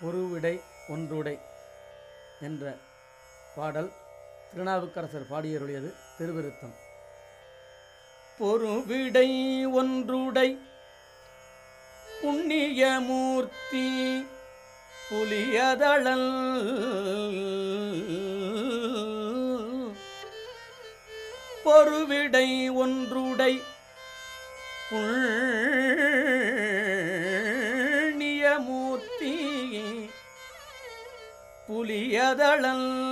பொருவிடை ஒன்றுடை என்ற பாடல் திருநாவுக்கரசர் பாடியருடையது திருவிருத்தம். பொருவிடை ஒன்றுடை புண்ணியமூர்த்தி புலியதழல் பொருவிடை ஒன்றுடை புண்ணியமூர்த்தி புலியதழல்.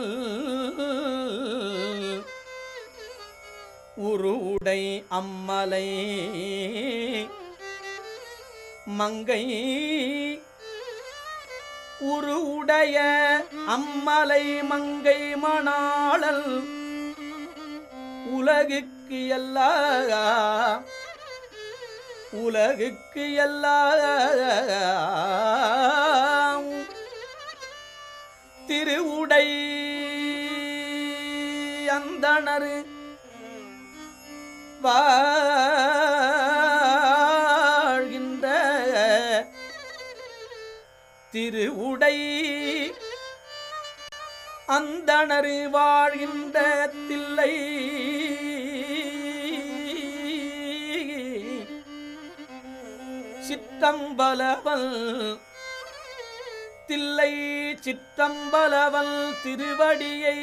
உருவுடை அம்மலை. மங்கை. உருவுடைய அம்மலை மங்கை மணாளல். உலகுக்கு எல்லா. உலகுக்கு எல்லா. திரு உடை அந்தணரு வாழ்கின்ற திரு உடை அந்தணரு வாழ்கின்ற தில்லை. சிற்றம்பலவல் தில்லை சிற்றம்பலவல் திருவடியை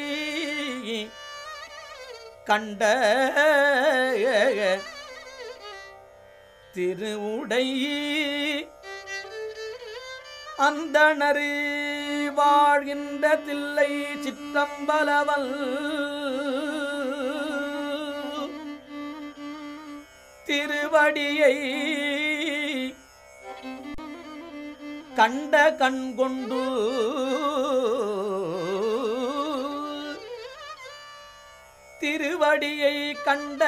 கண்ட திருவுடை அந்தணரு வாழ்கின்ற தில்லை சிற்றம்பலவல் திருவடியை கண்ட கண் கொண்டு திருவடியை கண்ட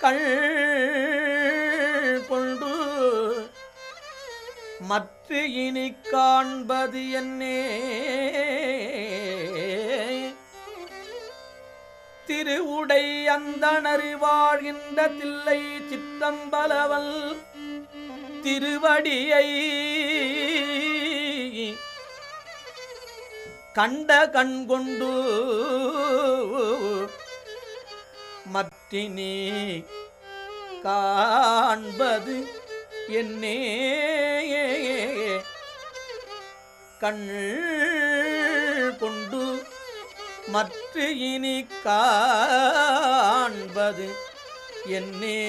கள் கொண்டு மற்ற இனி காண்பது என்னே. திருவுடை அந்த நறிவாழ்கின்ற தில்லை சித்தம்பலவல் திருவடியை கண்ட கண் கொண்டு மத்தினி காண்பது என்னே. கண் கொண்டு மற்ற இனி காண்பது என்னே.